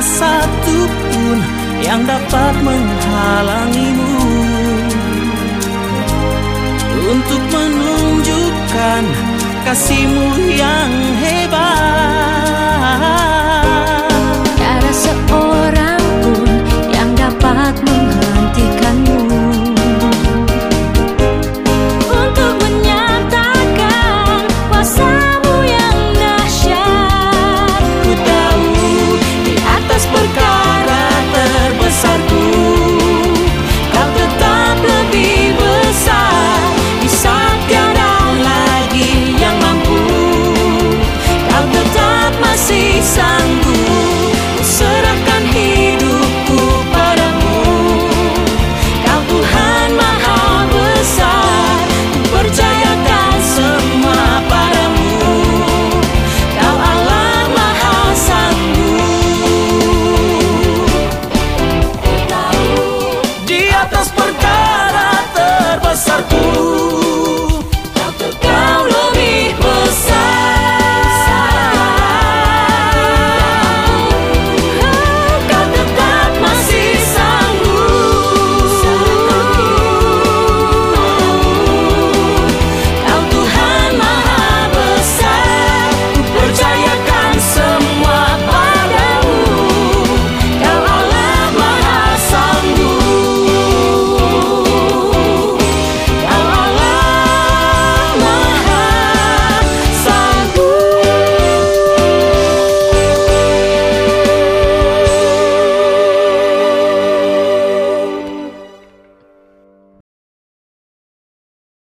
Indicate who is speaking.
Speaker 1: satu pun yang dapat menghalangimu untuk menunjukkan kasihmu yang
Speaker 2: hebat.